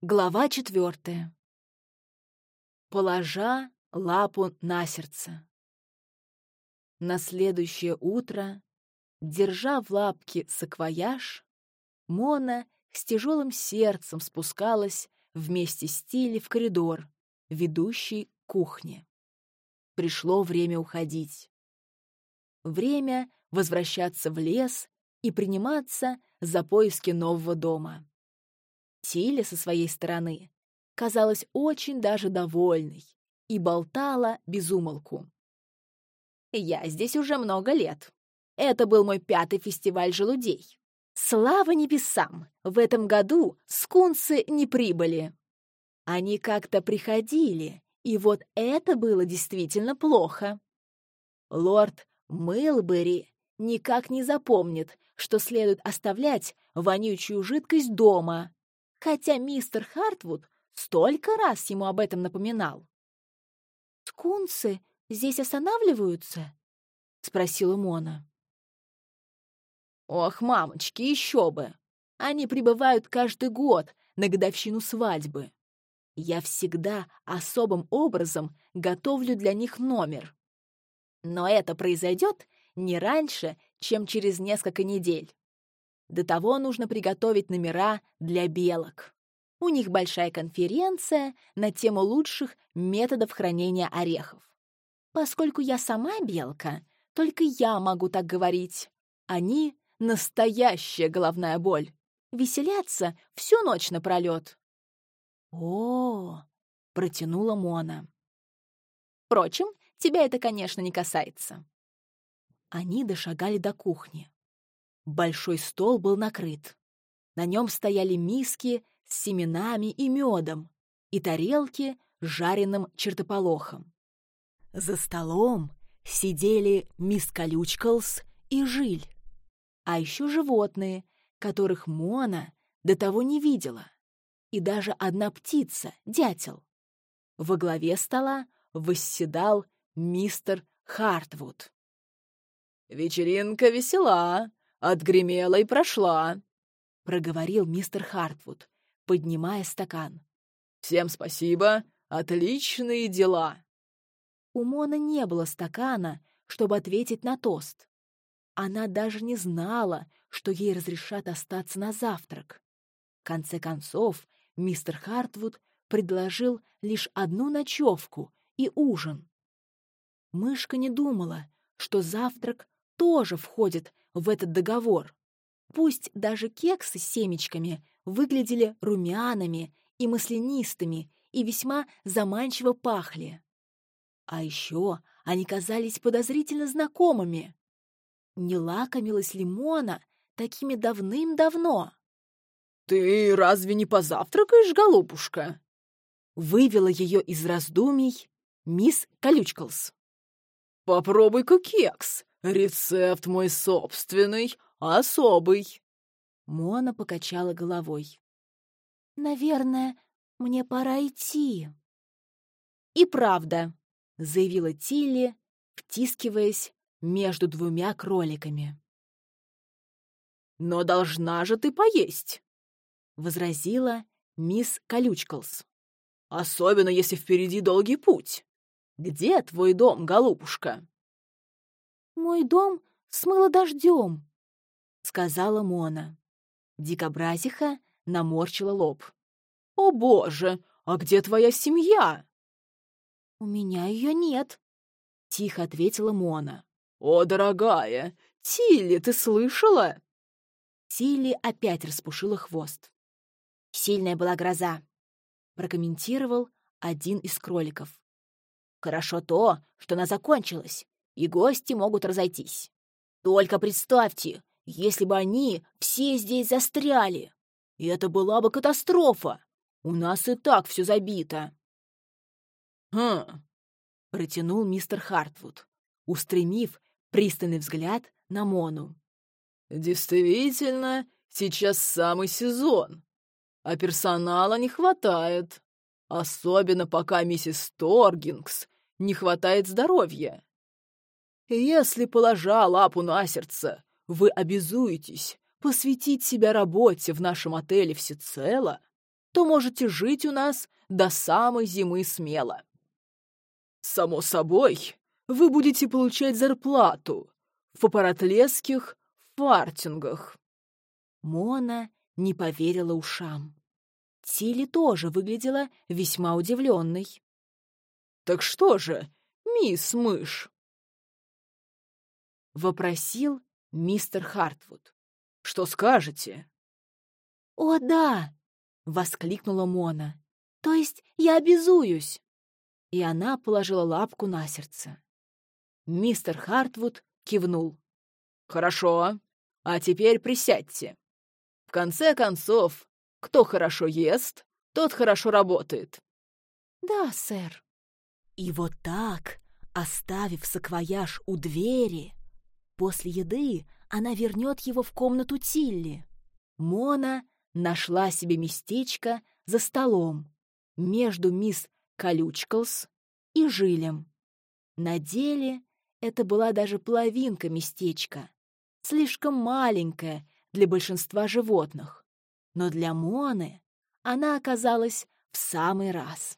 Глава четвертая. Положа лапу на сердце. На следующее утро, держа в лапке саквояж, Мона с тяжелым сердцем спускалась вместе с Тилли в коридор, ведущий к кухне. Пришло время уходить. Время возвращаться в лес и приниматься за поиски нового дома. Тиля со своей стороны казалась очень даже довольной и болтала без умолку. «Я здесь уже много лет. Это был мой пятый фестиваль желудей. Слава небесам! В этом году скунсы не прибыли. Они как-то приходили, и вот это было действительно плохо. Лорд Мылбери никак не запомнит, что следует оставлять вонючую жидкость дома, хотя мистер Хартвуд столько раз ему об этом напоминал. «Скунсы здесь останавливаются?» — спросила Мона. «Ох, мамочки, еще бы! Они прибывают каждый год на годовщину свадьбы. Я всегда особым образом готовлю для них номер. Но это произойдет не раньше, чем через несколько недель. До того нужно приготовить номера для белок. У них большая конференция на тему лучших методов хранения орехов. Поскольку я сама белка, только я могу так говорить. Они — настоящая головная боль. Веселятся всю ночь напролет. О, протянула Мона. Впрочем, тебя это, конечно, не касается. Они дошагали до кухни. Большой стол был накрыт. На нем стояли миски с семенами и медом и тарелки с жареным чертополохом. За столом сидели мисс Колючкалс и Жиль, а еще животные, которых Мона до того не видела, и даже одна птица, дятел. Во главе стола восседал мистер Хартвуд. «Вечеринка весела», «Отгремела и прошла», — проговорил мистер Хартвуд, поднимая стакан. «Всем спасибо, отличные дела». У Мона не было стакана, чтобы ответить на тост. Она даже не знала, что ей разрешат остаться на завтрак. В конце концов, мистер Хартвуд предложил лишь одну ночевку и ужин. Мышка не думала, что завтрак тоже входит в этот договор. Пусть даже кексы с семечками выглядели румяными и маслянистыми и весьма заманчиво пахли. А еще они казались подозрительно знакомыми. Не лакомилась лимона такими давным-давно. «Ты разве не позавтракаешь, голубушка?» Вывела ее из раздумий мисс Колючкалс. «Попробуй-ка кекс. Рецепт мой собственный, особый. Мона покачала головой. Наверное, мне пора идти. И правда, заявила Тилли, втискиваясь между двумя кроликами. «Но должна же ты поесть!» — возразила мисс Колючкалс. «Особенно, если впереди долгий путь. Где твой дом, голубушка?» «Мой дом смыло дождем», — сказала Мона. Дикобразиха наморщила лоб. «О, боже! А где твоя семья?» «У меня ее нет», — тихо ответила Мона. «О, дорогая! Тилли, ты слышала?» Тилли опять распушила хвост. «Сильная была гроза», — прокомментировал один из кроликов. «Хорошо то, что она закончилась и гости могут разойтись. Только представьте, если бы они все здесь застряли. И это была бы катастрофа. У нас и так все забито. «Хм», — протянул мистер Хартвуд, устремив пристальный взгляд на Мону. «Действительно, сейчас самый сезон, а персонала не хватает, особенно пока миссис Торгингс не хватает здоровья. Если, положа лапу на сердце, вы обязуетесь посвятить себя работе в нашем отеле всецело, то можете жить у нас до самой зимы смело. Само собой, вы будете получать зарплату в аппаратлесских фартингах. Мона не поверила ушам. Тилли тоже выглядела весьма удивленной. «Так что же, мисс Мышь?» — вопросил мистер Хартвуд. «Что скажете?» «О, да!» — воскликнула Мона. «То есть я обязуюсь!» И она положила лапку на сердце. Мистер Хартвуд кивнул. «Хорошо, а теперь присядьте. В конце концов, кто хорошо ест, тот хорошо работает». «Да, сэр». И вот так, оставив саквояж у двери, после еды она вернет его в комнату Тилли. Мона нашла себе местечко за столом между мисс Колючкалс и Жилем. На деле это была даже половинка местечка, слишком маленькая для большинства животных. Но для Моны она оказалась в самый раз.